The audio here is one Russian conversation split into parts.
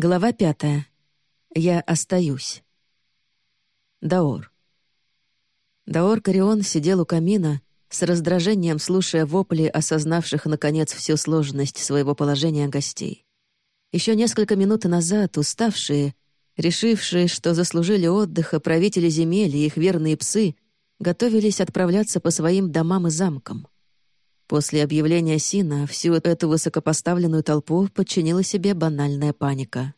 Глава пятая. Я остаюсь. Даор. Даор Карион сидел у камина, с раздражением слушая вопли осознавших, наконец, всю сложность своего положения гостей. Еще несколько минут назад уставшие, решившие, что заслужили отдыха правители земель и их верные псы, готовились отправляться по своим домам и замкам. После объявления Сина всю эту высокопоставленную толпу подчинила себе банальная паника.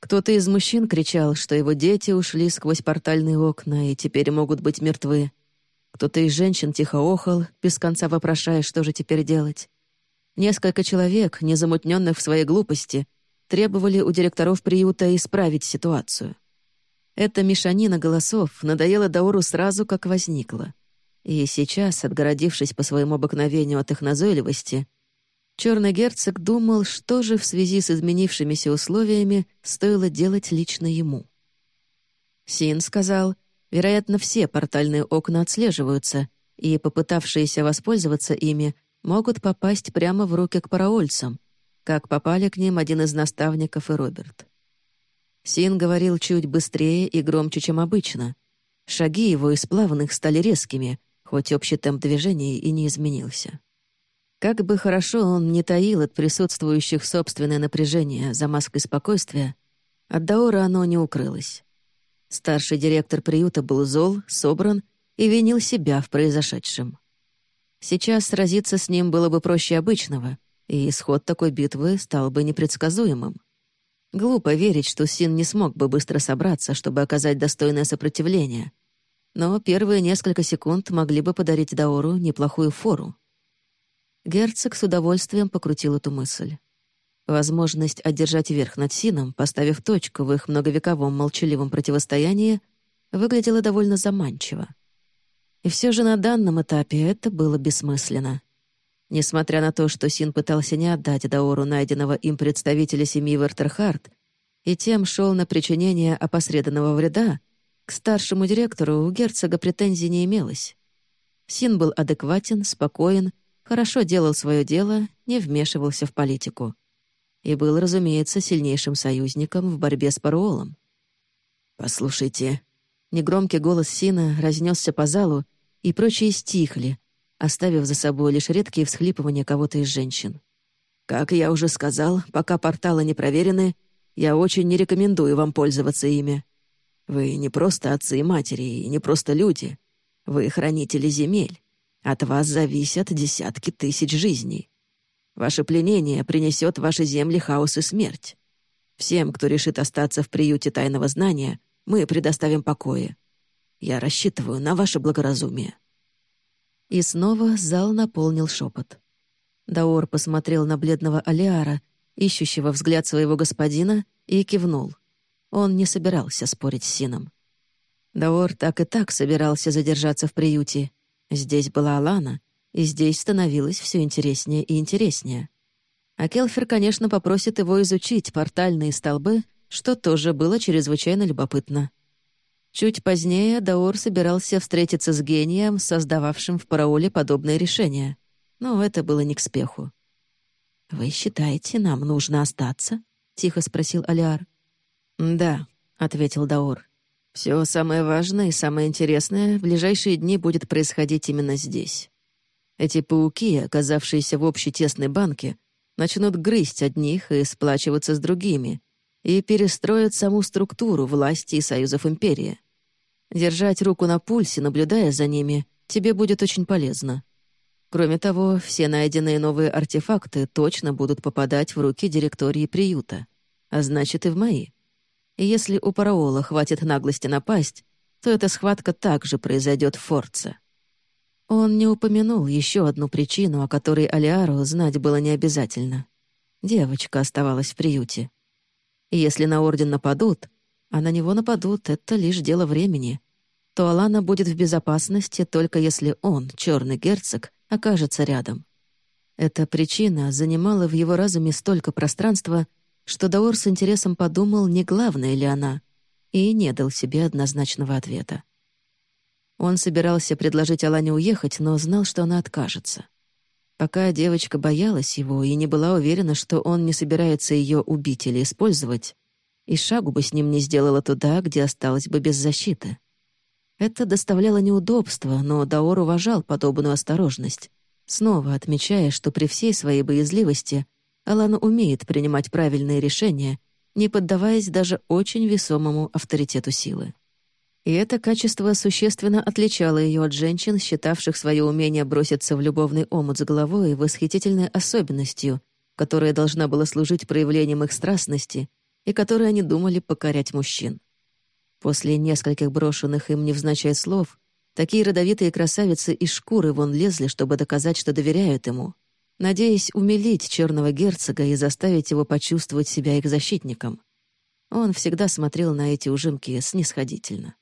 Кто-то из мужчин кричал, что его дети ушли сквозь портальные окна и теперь могут быть мертвы. Кто-то из женщин тихо охал, без конца вопрошая, что же теперь делать. Несколько человек, незамутненных в своей глупости, требовали у директоров приюта исправить ситуацию. Эта мешанина голосов надоела Дауру сразу, как возникла. И сейчас, отгородившись по своему обыкновению от их назойливости, черный герцог думал, что же в связи с изменившимися условиями стоило делать лично ему. Син сказал, вероятно, все портальные окна отслеживаются, и попытавшиеся воспользоваться ими могут попасть прямо в руки к параольцам, как попали к ним один из наставников и Роберт. Син говорил чуть быстрее и громче, чем обычно. Шаги его из плавных стали резкими — хоть общий темп движения и не изменился. Как бы хорошо он не таил от присутствующих собственное напряжение за маской спокойствия, от Даора оно не укрылось. Старший директор приюта был зол, собран и винил себя в произошедшем. Сейчас сразиться с ним было бы проще обычного, и исход такой битвы стал бы непредсказуемым. Глупо верить, что Син не смог бы быстро собраться, чтобы оказать достойное сопротивление, но первые несколько секунд могли бы подарить Даору неплохую фору. Герцог с удовольствием покрутил эту мысль. Возможность одержать верх над Сином, поставив точку в их многовековом молчаливом противостоянии, выглядела довольно заманчиво. И все же на данном этапе это было бессмысленно. Несмотря на то, что Син пытался не отдать Даору найденного им представителя семьи Вертерхард и тем шел на причинение опосредованного вреда, к старшему директору у герцога претензий не имелось. Син был адекватен, спокоен, хорошо делал свое дело, не вмешивался в политику. И был, разумеется, сильнейшим союзником в борьбе с Паруолом. «Послушайте». Негромкий голос Сина разнесся по залу, и прочие стихли, оставив за собой лишь редкие всхлипывания кого-то из женщин. «Как я уже сказал, пока порталы не проверены, я очень не рекомендую вам пользоваться ими. Вы не просто отцы и матери, и не просто люди. Вы хранители земель. От вас зависят десятки тысяч жизней. Ваше пленение принесет ваши земли хаос и смерть. Всем, кто решит остаться в приюте тайного знания, мы предоставим покои. Я рассчитываю на ваше благоразумие». И снова зал наполнил шепот. Даор посмотрел на бледного Алиара, ищущего взгляд своего господина, и кивнул. Он не собирался спорить с Сином. Даор так и так собирался задержаться в приюте. Здесь была Алана, и здесь становилось все интереснее и интереснее. А Келфер, конечно, попросит его изучить портальные столбы, что тоже было чрезвычайно любопытно. Чуть позднее Даор собирался встретиться с гением, создававшим в параоле подобное решение. Но это было не к спеху. «Вы считаете, нам нужно остаться?» — тихо спросил Алиар. «Да», — ответил Даур. «Все самое важное и самое интересное в ближайшие дни будет происходить именно здесь. Эти пауки, оказавшиеся в общей тесной банке, начнут грызть одних и сплачиваться с другими, и перестроят саму структуру власти и союзов империи. Держать руку на пульсе, наблюдая за ними, тебе будет очень полезно. Кроме того, все найденные новые артефакты точно будут попадать в руки директории приюта, а значит и в мои. И если у Параола хватит наглости напасть, то эта схватка также произойдет в Форце. Он не упомянул еще одну причину, о которой Алиару знать было не обязательно. Девочка оставалась в приюте. И если на Орден нападут, а на него нападут, это лишь дело времени, то Алана будет в безопасности только если он, черный герцог, окажется рядом. Эта причина занимала в его разуме столько пространства, что Даор с интересом подумал, не главная ли она, и не дал себе однозначного ответа. Он собирался предложить Алане уехать, но знал, что она откажется. Пока девочка боялась его и не была уверена, что он не собирается ее убить или использовать, и шагу бы с ним не сделала туда, где осталась бы без защиты. Это доставляло неудобства, но Даор уважал подобную осторожность, снова отмечая, что при всей своей боязливости Алана умеет принимать правильные решения, не поддаваясь даже очень весомому авторитету силы. И это качество существенно отличало ее от женщин, считавших свое умение броситься в любовный омут с головой восхитительной особенностью, которая должна была служить проявлением их страстности и которой они думали покорять мужчин. После нескольких брошенных им невзначай слов, такие родовитые красавицы из шкуры вон лезли, чтобы доказать, что доверяют ему, надеясь умилить черного герцога и заставить его почувствовать себя их защитником. Он всегда смотрел на эти ужимки снисходительно.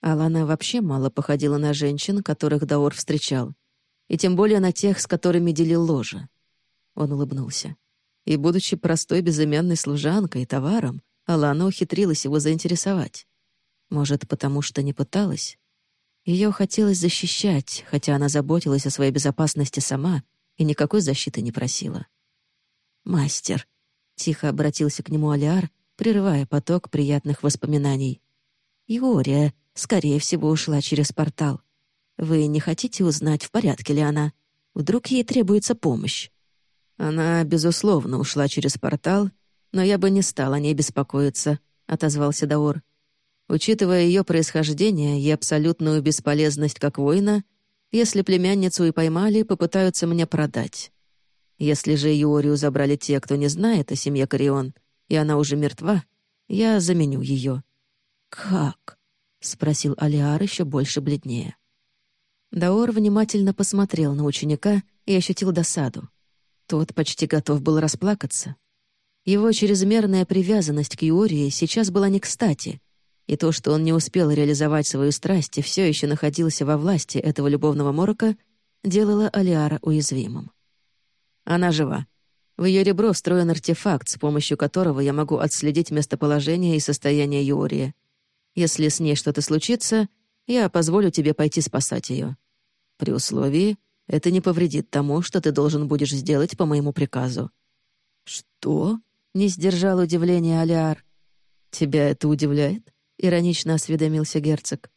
Алана вообще мало походила на женщин, которых Даор встречал, и тем более на тех, с которыми делил ложе. Он улыбнулся. И, будучи простой безымянной служанкой и товаром, Алана ухитрилась его заинтересовать. Может, потому что не пыталась? Ее хотелось защищать, хотя она заботилась о своей безопасности сама и никакой защиты не просила. «Мастер», — тихо обратился к нему Алиар, прерывая поток приятных воспоминаний. «Иория, скорее всего, ушла через портал. Вы не хотите узнать, в порядке ли она? Вдруг ей требуется помощь?» «Она, безусловно, ушла через портал, но я бы не стал о ней беспокоиться», — отозвался Даор. «Учитывая ее происхождение и абсолютную бесполезность как воина, если племянницу и поймали, попытаются мне продать. Если же Юорию забрали те, кто не знает о семье Корион, и она уже мертва, я заменю ее». «Как?» — спросил Алиар еще больше бледнее. Даор внимательно посмотрел на ученика и ощутил досаду. Тот почти готов был расплакаться. Его чрезмерная привязанность к Юории сейчас была не кстати, и то, что он не успел реализовать свою страсть и все еще находился во власти этого любовного морока, делало Алиара уязвимым. Она жива. В ее ребро встроен артефакт, с помощью которого я могу отследить местоположение и состояние Юории — если с ней что-то случится, я позволю тебе пойти спасать ее. При условии, это не повредит тому, что ты должен будешь сделать по моему приказу». «Что?» — не сдержал удивления Алиар. «Тебя это удивляет?» — иронично осведомился герцог.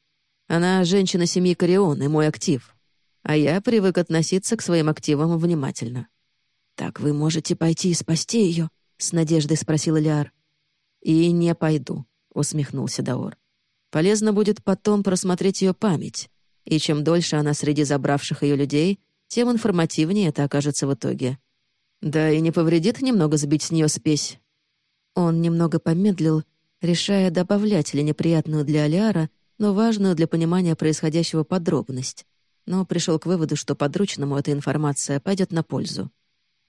«Она женщина семьи Корион и мой актив, а я привык относиться к своим активам внимательно». «Так вы можете пойти и спасти ее?» — с надеждой спросил Алиар. «И не пойду», — усмехнулся Даор. Полезно будет потом просмотреть ее память, и чем дольше она среди забравших ее людей, тем информативнее это окажется в итоге. Да и не повредит немного сбить с нее спесь. Он немного помедлил, решая, добавлять ли неприятную для Алиара, но важную для понимания происходящего подробность, но пришел к выводу, что подручному эта информация пойдет на пользу.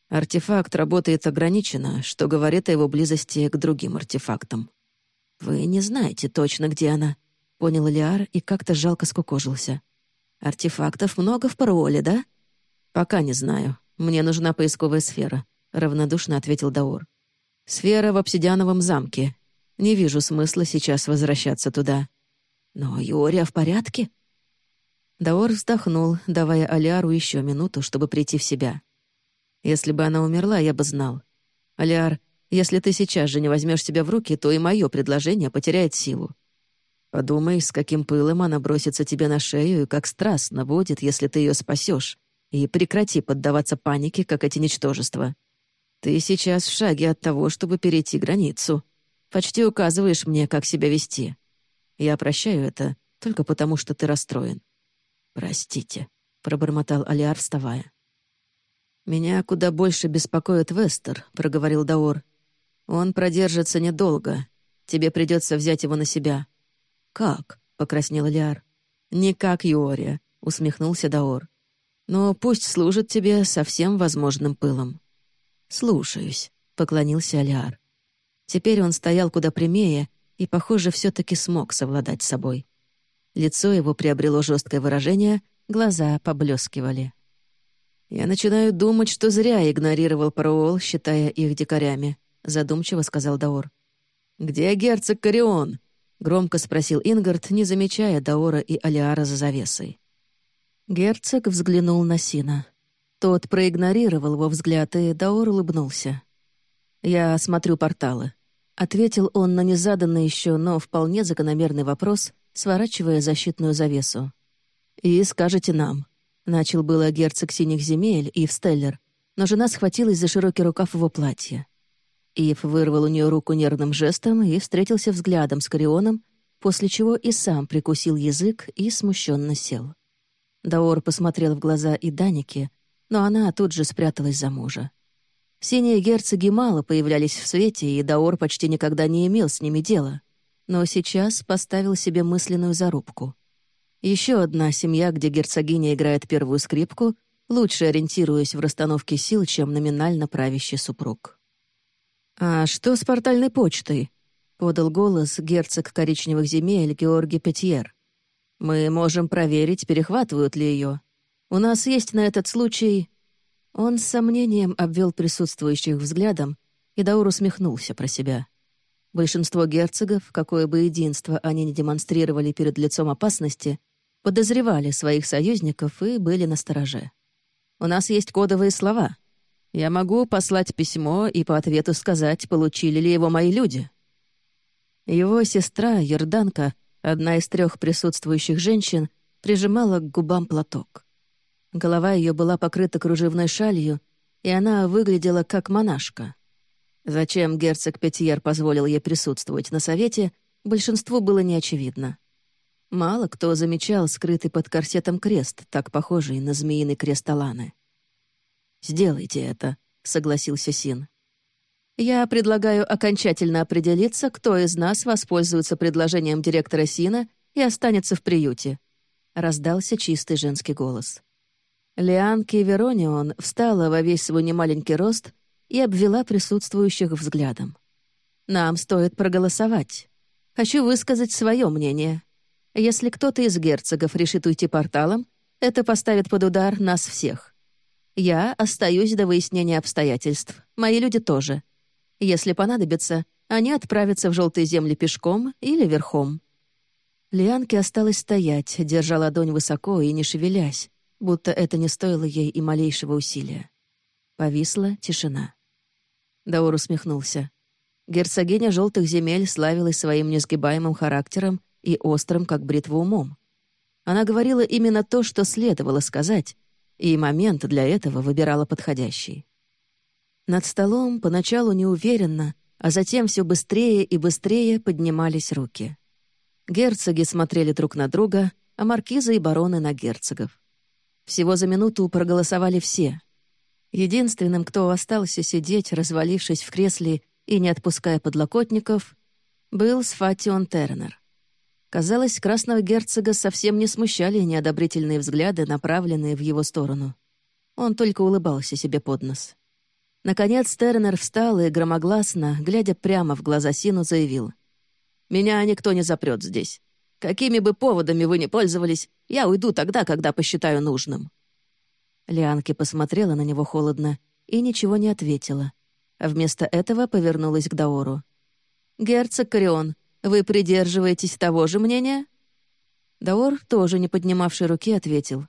Артефакт работает ограниченно, что говорит о его близости к другим артефактам. «Вы не знаете точно, где она», — понял Лиар и как-то жалко скукожился. «Артефактов много в пароле, да?» «Пока не знаю. Мне нужна поисковая сфера», — равнодушно ответил Даур. «Сфера в обсидиановом замке. Не вижу смысла сейчас возвращаться туда». «Но Юрия в порядке?» Даор вздохнул, давая Алиару еще минуту, чтобы прийти в себя. «Если бы она умерла, я бы знал. Алиар, если ты сейчас же не возьмешь себя в руки, то и мое предложение потеряет силу. Подумай, с каким пылом она бросится тебе на шею и как страстно будет, если ты ее спасешь. И прекрати поддаваться панике, как эти ничтожества. Ты сейчас в шаге от того, чтобы перейти границу. Почти указываешь мне, как себя вести. Я прощаю это только потому, что ты расстроен. «Простите», — пробормотал Алиар, вставая. «Меня куда больше беспокоит Вестер», — проговорил Даор. Он продержится недолго. Тебе придется взять его на себя». «Как?» — покраснел Лиар. «Не как Юория», — усмехнулся Даор. «Но пусть служит тебе со всем возможным пылом». «Слушаюсь», — поклонился Алиар. Теперь он стоял куда прямее и, похоже, все таки смог совладать с собой. Лицо его приобрело жесткое выражение, глаза поблескивали. «Я начинаю думать, что зря игнорировал Пароол, считая их дикарями», — задумчиво сказал Даор. «Где герцог Корион?» — громко спросил Ингард, не замечая Даора и Алиара за завесой. Герцог взглянул на Сина. Тот проигнорировал его взгляд, и Даор улыбнулся. «Я смотрю порталы», — ответил он на незаданный еще, но вполне закономерный вопрос, сворачивая защитную завесу. «И скажете нам», — начал было герцог Синих Земель, Ив Стеллер, но жена схватилась за широкий рукав его платья. Ив вырвал у нее руку нервным жестом и встретился взглядом с Корионом, после чего и сам прикусил язык и смущенно сел. Даор посмотрел в глаза и Данике, но она тут же спряталась за мужа. Синие герцоги мало появлялись в свете, и Даор почти никогда не имел с ними дела, но сейчас поставил себе мысленную зарубку. Еще одна семья, где герцогиня играет первую скрипку, лучше ориентируясь в расстановке сил, чем номинально правящий супруг. «А что с портальной почтой?» — подал голос герцог коричневых земель Георгий Петьер. «Мы можем проверить, перехватывают ли ее. У нас есть на этот случай...» Он с сомнением обвел присутствующих взглядом, и Даур усмехнулся про себя. Большинство герцогов, какое бы единство они не демонстрировали перед лицом опасности, подозревали своих союзников и были настороже. «У нас есть кодовые слова», я могу послать письмо и по ответу сказать, получили ли его мои люди. Его сестра, Ерданка, одна из трех присутствующих женщин, прижимала к губам платок. Голова ее была покрыта кружевной шалью, и она выглядела как монашка. Зачем герцог Петьер позволил ей присутствовать на совете, большинству было неочевидно. Мало кто замечал скрытый под корсетом крест, так похожий на змеиный крест Аланы. «Сделайте это», — согласился Син. «Я предлагаю окончательно определиться, кто из нас воспользуется предложением директора Сина и останется в приюте», — раздался чистый женский голос. Лианки Веронион встала во весь свой немаленький рост и обвела присутствующих взглядом. «Нам стоит проголосовать. Хочу высказать свое мнение. Если кто-то из герцогов решит уйти порталом, это поставит под удар нас всех. Я остаюсь до выяснения обстоятельств. Мои люди тоже. Если понадобится, они отправятся в желтые земли пешком или верхом». Лианке осталось стоять, держа ладонь высоко и не шевелясь, будто это не стоило ей и малейшего усилия. Повисла тишина. Даур усмехнулся. Герцогиня желтых земель славилась своим несгибаемым характером и острым, как бритва умом. Она говорила именно то, что следовало сказать, и момент для этого выбирала подходящий. Над столом поначалу неуверенно, а затем все быстрее и быстрее поднимались руки. Герцоги смотрели друг на друга, а маркизы и бароны на герцогов. Всего за минуту проголосовали все. Единственным, кто остался сидеть, развалившись в кресле и не отпуская подлокотников, был Сфатион Тернер. Казалось, красного герцога совсем не смущали неодобрительные взгляды, направленные в его сторону. Он только улыбался себе под нос. Наконец Тернер встал и громогласно, глядя прямо в глаза Сину, заявил. «Меня никто не запрет здесь. Какими бы поводами вы ни пользовались, я уйду тогда, когда посчитаю нужным». Лианки посмотрела на него холодно и ничего не ответила, а вместо этого повернулась к Даору. «Герцог Корион, вы придерживаетесь того же мнения?» Даор, тоже не поднимавший руки, ответил.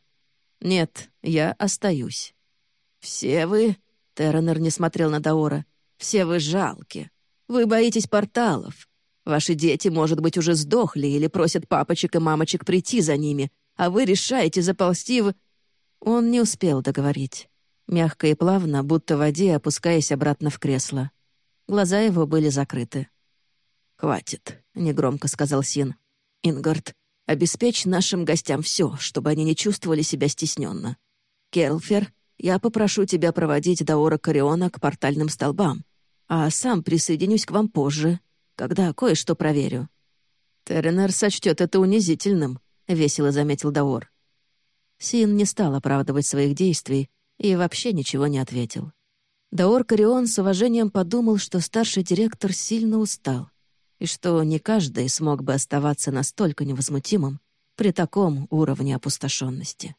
«Нет, я остаюсь». «Все вы...» — Терренер не смотрел на Даора. «Все вы жалки. Вы боитесь порталов. Ваши дети, может быть, уже сдохли или просят папочек и мамочек прийти за ними, а вы решаете заползти в...» Он не успел договорить. Мягко и плавно, будто в воде, опускаясь обратно в кресло. Глаза его были закрыты. «Хватит», — негромко сказал Син. «Ингард, обеспечь нашим гостям все, чтобы они не чувствовали себя стесненно. Келфер, я попрошу тебя проводить Даора Кориона к портальным столбам, а сам присоединюсь к вам позже, когда кое-что проверю». «Терренер сочтет это унизительным», — весело заметил Даор. Син не стал оправдывать своих действий и вообще ничего не ответил. Даор Корион с уважением подумал, что старший директор сильно устал и что не каждый смог бы оставаться настолько невозмутимым при таком уровне опустошенности.